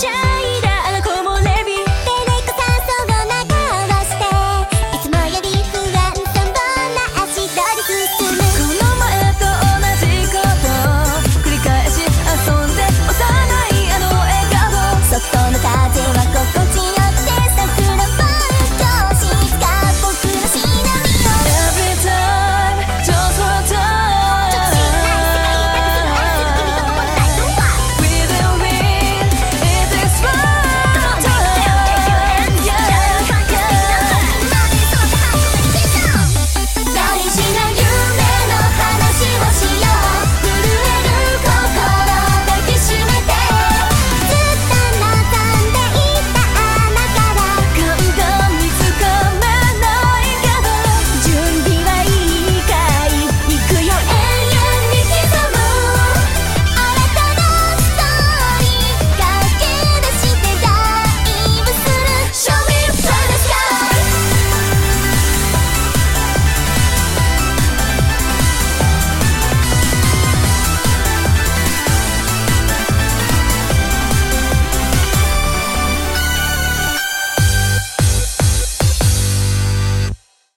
shine.